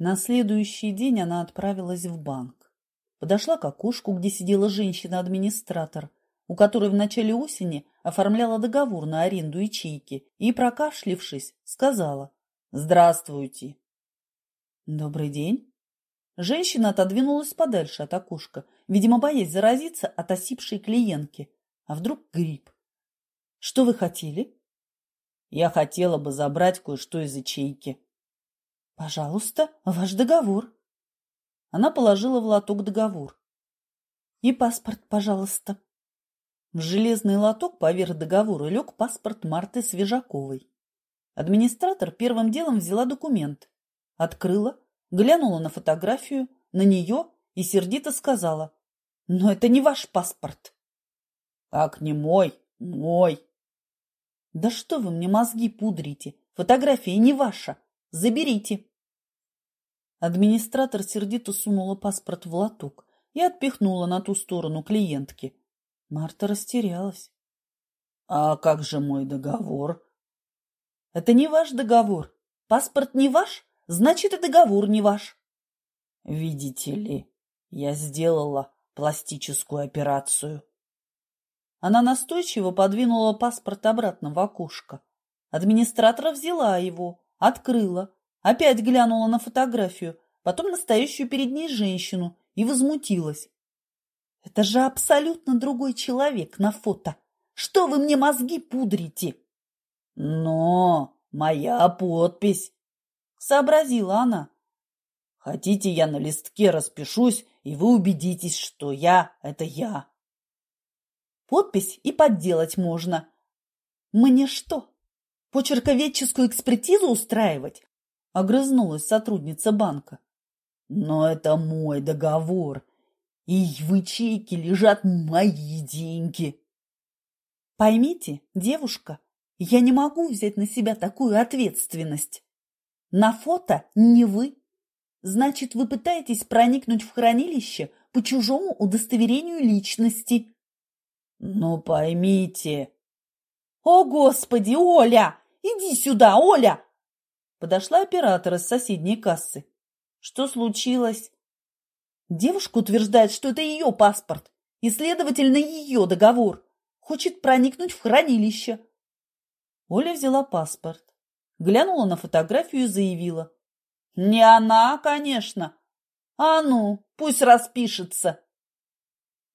На следующий день она отправилась в банк. Подошла к окошку, где сидела женщина-администратор, у которой в начале осени оформляла договор на аренду ячейки, и, прокашлившись, сказала «Здравствуйте». «Добрый день». Женщина отодвинулась подальше от окошка, видимо, боясь заразиться от осипшей клиентки. А вдруг грипп? «Что вы хотели?» «Я хотела бы забрать кое-что из ячейки». Пожалуйста, ваш договор. Она положила в лоток договор. И паспорт, пожалуйста. В железный лоток поверх договора лег паспорт Марты Свежаковой. Администратор первым делом взяла документ, открыла, глянула на фотографию, на нее и сердито сказала, «Но это не ваш паспорт». «Как не мой? Мой!» «Да что вы мне мозги пудрите? Фотография не ваша. Заберите». Администратор сердито сунула паспорт в лоток и отпихнула на ту сторону клиентки. Марта растерялась. — А как же мой договор? — Это не ваш договор. Паспорт не ваш, значит, и договор не ваш. — Видите ли, я сделала пластическую операцию. Она настойчиво подвинула паспорт обратно в окошко. Администратор взяла его, открыла, Опять глянула на фотографию, потом настоящую перед ней женщину и возмутилась. «Это же абсолютно другой человек на фото. Что вы мне мозги пудрите?» «Но моя подпись», — сообразила она. «Хотите, я на листке распишусь, и вы убедитесь, что я — это я». «Подпись и подделать можно. Мне что, почерковедческую экспертизу устраивать? – огрызнулась сотрудница банка. «Но это мой договор, и в ячейке лежат мои деньги». «Поймите, девушка, я не могу взять на себя такую ответственность. На фото не вы. Значит, вы пытаетесь проникнуть в хранилище по чужому удостоверению личности». «Ну, поймите...» «О, Господи, Оля! Иди сюда, Оля! Подошла оператор из соседней кассы. Что случилось? Девушка утверждает, что это ее паспорт и, следовательно, ее договор. Хочет проникнуть в хранилище. Оля взяла паспорт, глянула на фотографию и заявила. Не она, конечно. А ну, пусть распишется.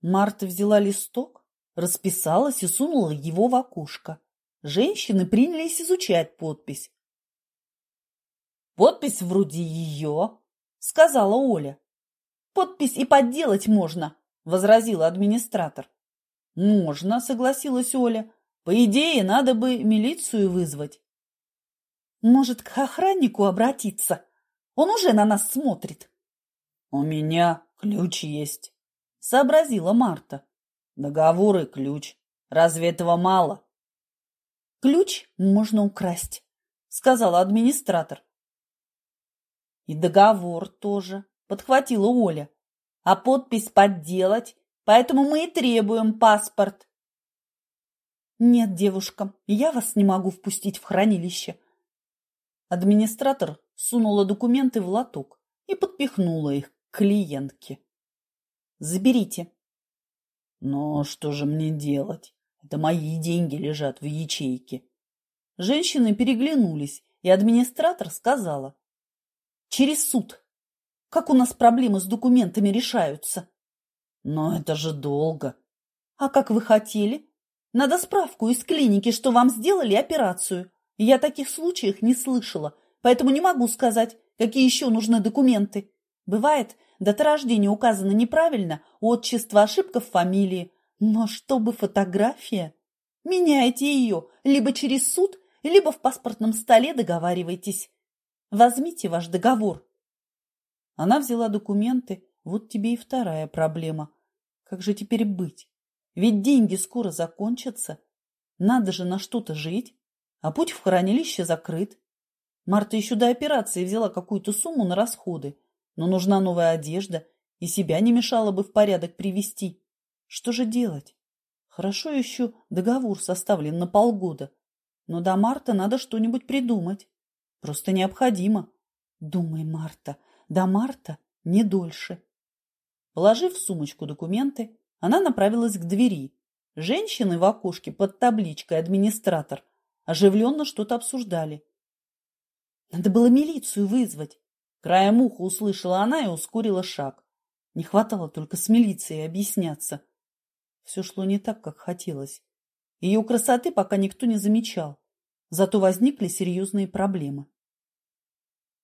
Марта взяла листок, расписалась и сунула его в окошко. Женщины принялись изучать подпись. Подпись вроде ее, сказала Оля. Подпись и подделать можно, возразила администратор. Можно, согласилась Оля. По идее, надо бы милицию вызвать. Может, к охраннику обратиться? Он уже на нас смотрит. У меня ключ есть, сообразила Марта. Договор и ключ. Разве этого мало? Ключ можно украсть, сказала администратор. И договор тоже, подхватила Оля. А подпись подделать, поэтому мы и требуем паспорт. Нет, девушка, я вас не могу впустить в хранилище. Администратор сунула документы в лоток и подпихнула их к клиентке. Заберите. Но что же мне делать? Это мои деньги лежат в ячейке. Женщины переглянулись, и администратор сказала. Через суд. Как у нас проблемы с документами решаются? Но это же долго. А как вы хотели? Надо справку из клиники, что вам сделали операцию. Я таких случаев не слышала, поэтому не могу сказать, какие еще нужны документы. Бывает, дата рождения указана неправильно, отчество, ошибка в фамилии. Но чтобы фотография? Меняйте ее либо через суд, либо в паспортном столе договаривайтесь. Возьмите ваш договор. Она взяла документы. Вот тебе и вторая проблема. Как же теперь быть? Ведь деньги скоро закончатся. Надо же на что-то жить. А путь в хранилище закрыт. Марта еще до операции взяла какую-то сумму на расходы. Но нужна новая одежда, и себя не мешало бы в порядок привести. Что же делать? Хорошо еще договор составлен на полгода. Но до марта надо что-нибудь придумать. Просто необходимо. Думай, Марта, до марта не дольше. Положив в сумочку документы, она направилась к двери. Женщины в окошке под табличкой «Администратор» оживленно что-то обсуждали. Надо было милицию вызвать. Краем уха услышала она и ускорила шаг. Не хватало только с милицией объясняться. Все шло не так, как хотелось. Ее красоты пока никто не замечал. Зато возникли серьезные проблемы.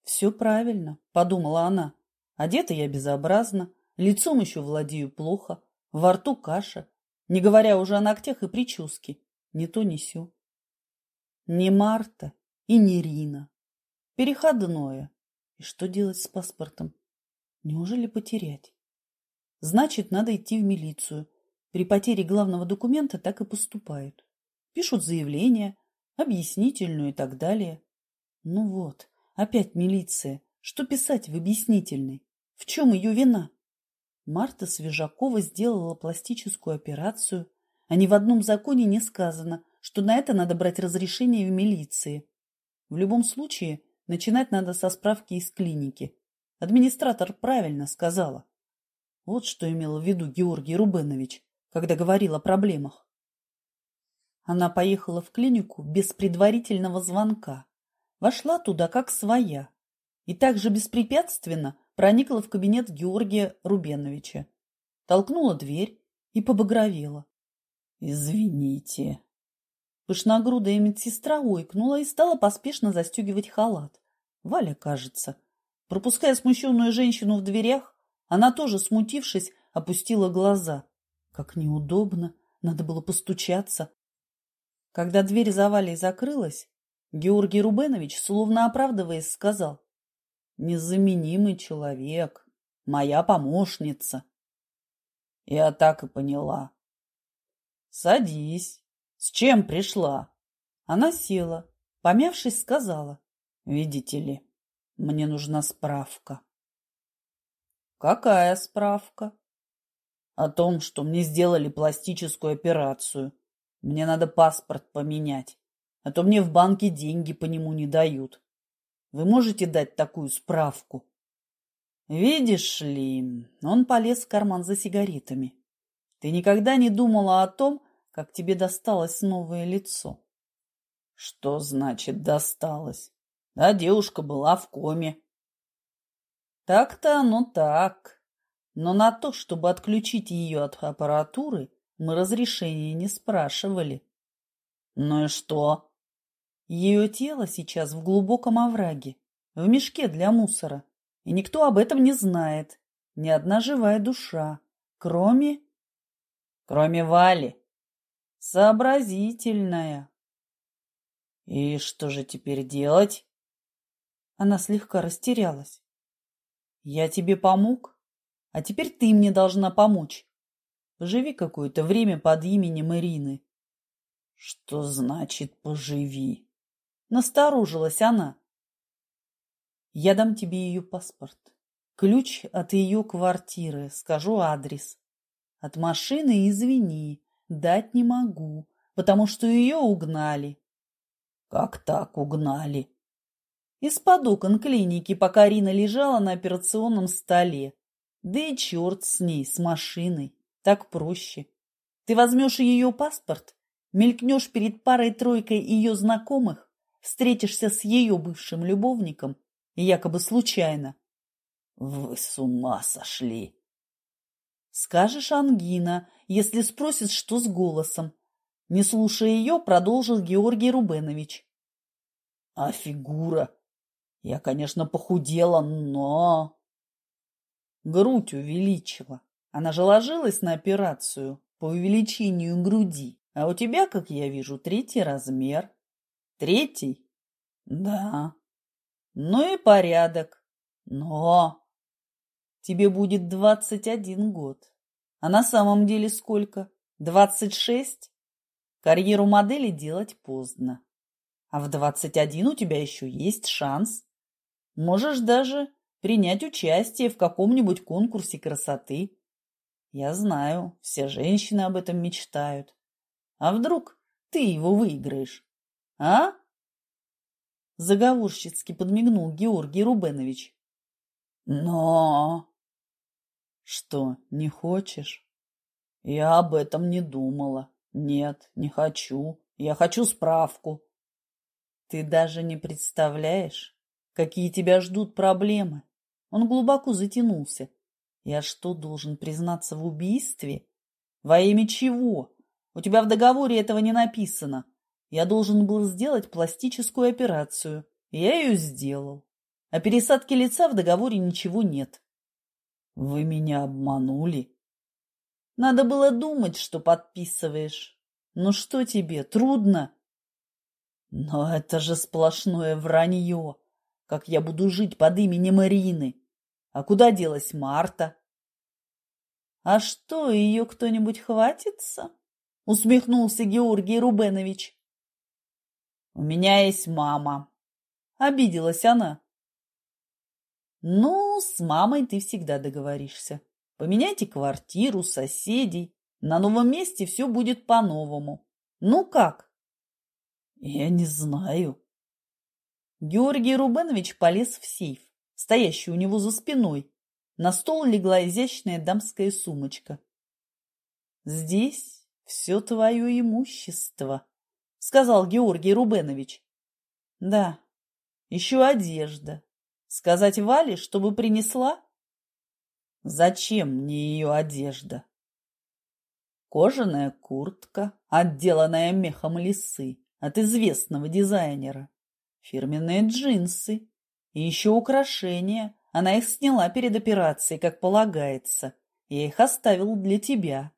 «Все правильно», — подумала она. «Одета я безобразно, лицом еще владею плохо, во рту каша, не говоря уже о ногтях и прическе. Не то, не сё. Не Марта и не Рина. Переходное. И что делать с паспортом? Неужели потерять? Значит, надо идти в милицию. При потере главного документа так и поступают. Пишут заявление, объяснительную и так далее. Ну вот, опять милиция. Что писать в объяснительной? В чем ее вина? Марта Свежакова сделала пластическую операцию, а ни в одном законе не сказано, что на это надо брать разрешение в милиции. В любом случае, начинать надо со справки из клиники. Администратор правильно сказала. Вот что имел в виду Георгий Рубенович, когда говорил о проблемах. Она поехала в клинику без предварительного звонка, вошла туда как своя и также беспрепятственно проникла в кабинет Георгия Рубеновича, толкнула дверь и побагровела. «Извините». Пышногрудая медсестра ойкнула и стала поспешно застегивать халат. Валя, кажется. Пропуская смущенную женщину в дверях, она тоже, смутившись, опустила глаза. Как неудобно, надо было постучаться. Когда дверь за Валей закрылась, Георгий Рубенович, словно оправдываясь, сказал. Незаменимый человек, моя помощница. Я так и поняла. Садись. С чем пришла? Она села, помявшись, сказала. Видите ли, мне нужна справка. Какая справка? О том, что мне сделали пластическую операцию. Мне надо паспорт поменять, а то мне в банке деньги по нему не дают. Вы можете дать такую справку? Видишь ли, он полез в карман за сигаретами. Ты никогда не думала о том, как тебе досталось новое лицо? Что значит досталось? Да, девушка была в коме. Так-то оно так. Но на то, чтобы отключить ее от аппаратуры, мы разрешения не спрашивали. Ну и что? Ее тело сейчас в глубоком овраге, в мешке для мусора, и никто об этом не знает, ни одна живая душа, кроме... Кроме Вали. Сообразительная. И что же теперь делать? Она слегка растерялась. Я тебе помог, а теперь ты мне должна помочь. Поживи какое-то время под именем Ирины. Что значит «поживи»? Насторожилась она. Я дам тебе ее паспорт. Ключ от ее квартиры. Скажу адрес. От машины, извини, дать не могу, потому что ее угнали. Как так угнали? Из-под окон клиники, пока Рина лежала на операционном столе. Да и черт с ней, с машиной. Так проще. Ты возьмешь ее паспорт, мелькнешь перед парой-тройкой ее знакомых, встретишься с ее бывшим любовником, якобы случайно. Вы с ума сошли! Скажешь ангина, если спросит, что с голосом. Не слушая ее, продолжил Георгий Рубенович. А фигура? Я, конечно, похудела, но... Грудь увеличила. Она же ложилась на операцию по увеличению груди. А у тебя, как я вижу, третий размер. Третий? Да. Ну и порядок. Но тебе будет двадцать один год. А на самом деле сколько? Двадцать шесть? Карьеру модели делать поздно. А в двадцать один у тебя еще есть шанс. Можешь даже принять участие в каком-нибудь конкурсе красоты. Я знаю, все женщины об этом мечтают. А вдруг ты его выиграешь? А? Заговорщицки подмигнул Георгий Рубенович. Но... Что, не хочешь? Я об этом не думала. Нет, не хочу. Я хочу справку. Ты даже не представляешь, какие тебя ждут проблемы. Он глубоко затянулся. Я что, должен признаться в убийстве? Во имя чего? У тебя в договоре этого не написано. Я должен был сделать пластическую операцию. Я ее сделал. О пересадке лица в договоре ничего нет. Вы меня обманули. Надо было думать, что подписываешь. Ну что тебе, трудно? Но это же сплошное вранье. Как я буду жить под именем Марины? А куда делась Марта? А что, ее кто-нибудь хватится? Усмехнулся Георгий Рубенович. У меня есть мама. Обиделась она. Ну, с мамой ты всегда договоришься. Поменяйте квартиру, соседей. На новом месте все будет по-новому. Ну как? Я не знаю. Георгий Рубенович полез в сейф, стоящий у него за спиной. На стол легла изящная дамская сумочка. Здесь все твое имущество, сказал Георгий Рубенович. Да, еще одежда. Сказать Вале, чтобы принесла? Зачем мне ее одежда? Кожаная куртка, отделанная мехом лисы от известного дизайнера, фирменные джинсы и еще украшения. Она их сняла перед операцией, как полагается. Я их оставил для тебя.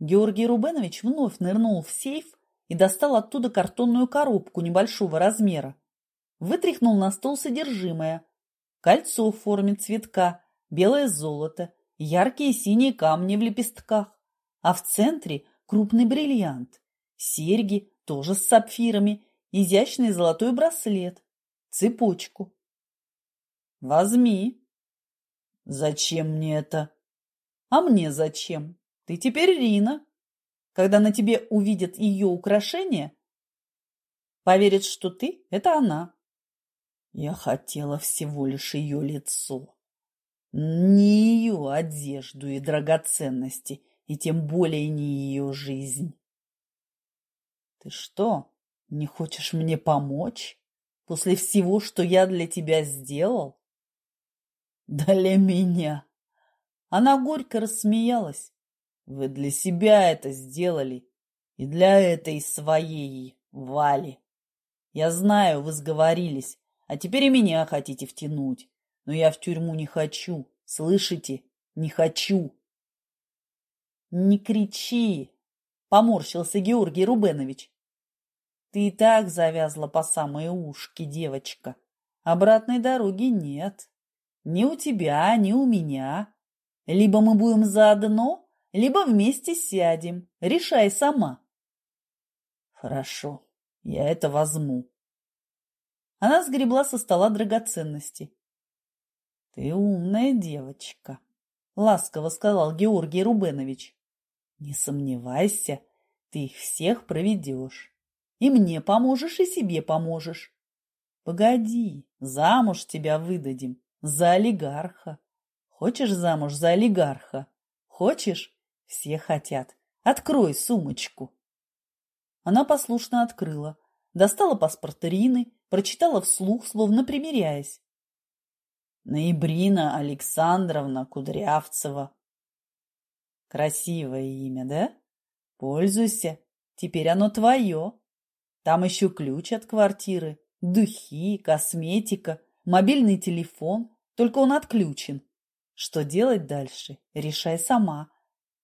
Георгий Рубенович вновь нырнул в сейф и достал оттуда картонную коробку небольшого размера. Вытряхнул на стол содержимое. Кольцо в форме цветка, белое золото, яркие синие камни в лепестках, а в центре крупный бриллиант, серьги тоже с сапфирами, изящный золотой браслет, цепочку. Возьми. Зачем мне это? А мне зачем? Ты теперь Рина. Когда на тебе увидят ее украшения, поверят, что ты – это она. Я хотела всего лишь ее лицо. Не ее одежду и драгоценности, и тем более не ее жизнь. Ты что, не хочешь мне помочь после всего, что я для тебя сделал? Для меня. Она горько рассмеялась. Вы для себя это сделали. И для этой своей Вали. Я знаю, вы сговорились, а теперь и меня хотите втянуть. Но я в тюрьму не хочу. Слышите? Не хочу. Не кричи, поморщился Георгий Рубенович. Ты и так завязла по самые ушки, девочка. Обратной дороги нет. Ни у тебя, ни у меня. Либо мы будем заодно, либо вместе сядем. Решай сама. Хорошо, я это возьму. Она сгребла со стола драгоценности. «Ты умная девочка», — ласково сказал Георгий Рубенович. «Не сомневайся, ты их всех проведешь. И мне поможешь, и себе поможешь. Погоди, замуж тебя выдадим, за олигарха. Хочешь замуж за олигарха? Хочешь? Все хотят. Открой сумочку». Она послушно открыла, достала паспорт Ирины, прочитала вслух, словно примиряясь. Ноябрина Александровна Кудрявцева. Красивое имя, да? Пользуйся. Теперь оно твое. Там еще ключ от квартиры, духи, косметика, мобильный телефон. Только он отключен. Что делать дальше, решай сама.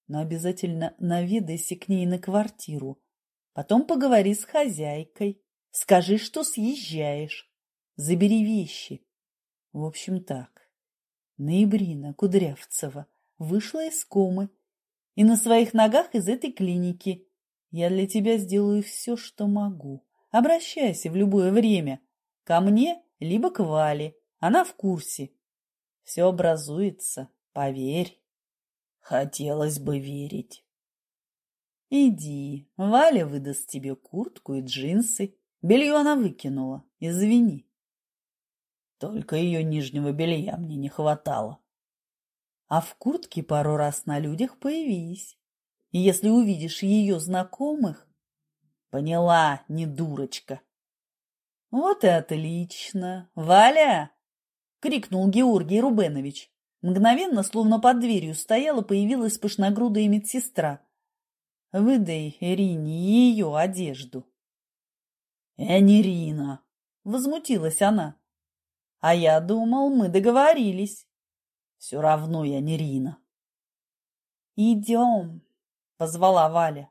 Но обязательно наведайся к ней на квартиру. Потом поговори с хозяйкой. Скажи, что съезжаешь. Забери вещи. В общем так, Ноябрина Кудрявцева вышла из комы и на своих ногах из этой клиники. Я для тебя сделаю все, что могу. Обращайся в любое время. Ко мне, либо к Вале. Она в курсе. Все образуется, поверь. Хотелось бы верить. Иди, Валя выдаст тебе куртку и джинсы. Белье она выкинула, извини. Только ее нижнего белья мне не хватало. А в куртке пару раз на людях появись. И если увидишь ее знакомых... Поняла, не дурочка. Вот и отлично. Валя! Крикнул Георгий Рубенович. Мгновенно, словно под дверью стояла, появилась пышногрудая медсестра. Выдай Ирине ее одежду. «Я не Рина!» — возмутилась она. «А я думал, мы договорились. Все равно я не Рина». «Идем!» — позвала Валя.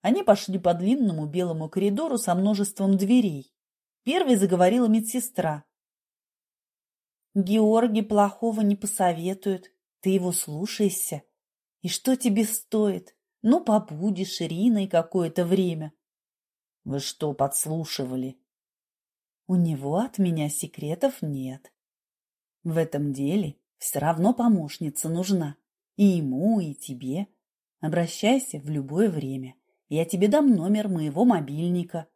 Они пошли по длинному белому коридору со множеством дверей. Первой заговорила медсестра. «Георгий плохого не посоветует. Ты его слушайся. И что тебе стоит? Ну, побудешь Ириной какое-то время. Вы что, подслушивали? У него от меня секретов нет. В этом деле все равно помощница нужна. И ему, и тебе. Обращайся в любое время. Я тебе дам номер моего мобильника.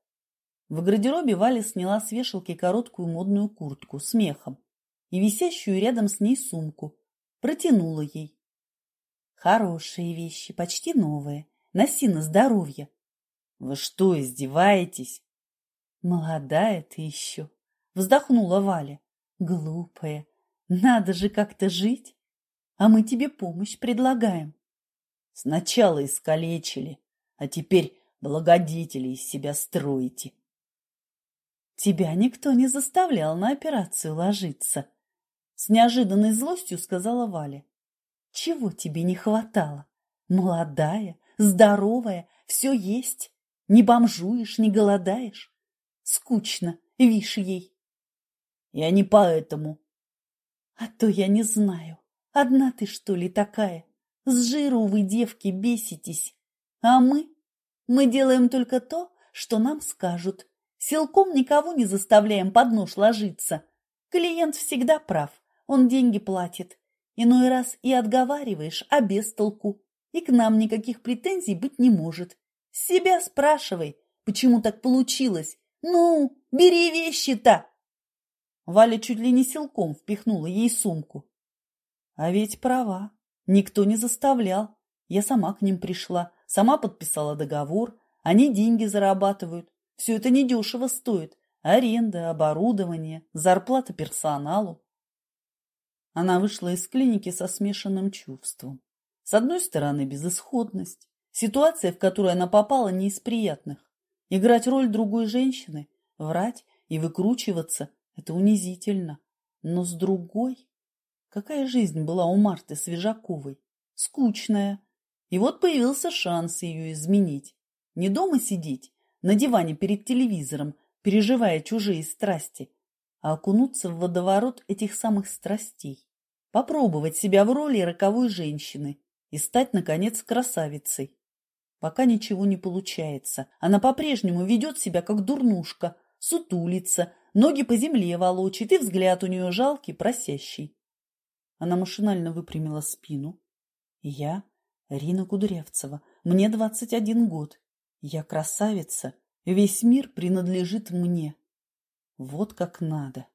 В гардеробе Валя сняла с вешалки короткую модную куртку с мехом и висящую рядом с ней сумку. Протянула ей. Хорошие вещи, почти новые. Носи на здоровье. Вы что, издеваетесь? Молодая ты еще, вздохнула Валя. Глупая, надо же как-то жить. А мы тебе помощь предлагаем. Сначала искалечили, а теперь благодетели из себя строите. Тебя никто не заставлял на операцию ложиться. С неожиданной злостью сказала Валя. Чего тебе не хватало? Молодая, здоровая, все есть. Не бомжуешь, не голодаешь. Скучно, вишь ей. Я не поэтому. А то я не знаю. Одна ты, что ли, такая? С жиру вы, девки, беситесь. А мы? Мы делаем только то, что нам скажут. Силком никого не заставляем под нож ложиться. Клиент всегда прав. Он деньги платит. Иной раз и отговариваешь, а без толку. И к нам никаких претензий быть не может. Себя спрашивай, почему так получилось. Ну, бери вещи-то. Валя чуть ли не силком впихнула ей сумку. А ведь права. Никто не заставлял. Я сама к ним пришла, сама подписала договор. Они деньги зарабатывают. Все это недешево стоит. Аренда, оборудование, зарплата персоналу. Она вышла из клиники со смешанным чувством. С одной стороны, безысходность, Ситуация, в которую она попала, не из приятных. Играть роль другой женщины, врать и выкручиваться – это унизительно. Но с другой... Какая жизнь была у Марты Свежаковой? Скучная. И вот появился шанс ее изменить. Не дома сидеть, на диване перед телевизором, переживая чужие страсти, а окунуться в водоворот этих самых страстей. Попробовать себя в роли роковой женщины и стать, наконец, красавицей. Пока ничего не получается. Она по-прежнему ведет себя как дурнушка, сутулится, ноги по земле волочит, и взгляд у нее жалкий, просящий. Она машинально выпрямила спину. Я Рина Кудрявцева. Мне двадцать один год. Я красавица. Весь мир принадлежит мне. Вот как надо.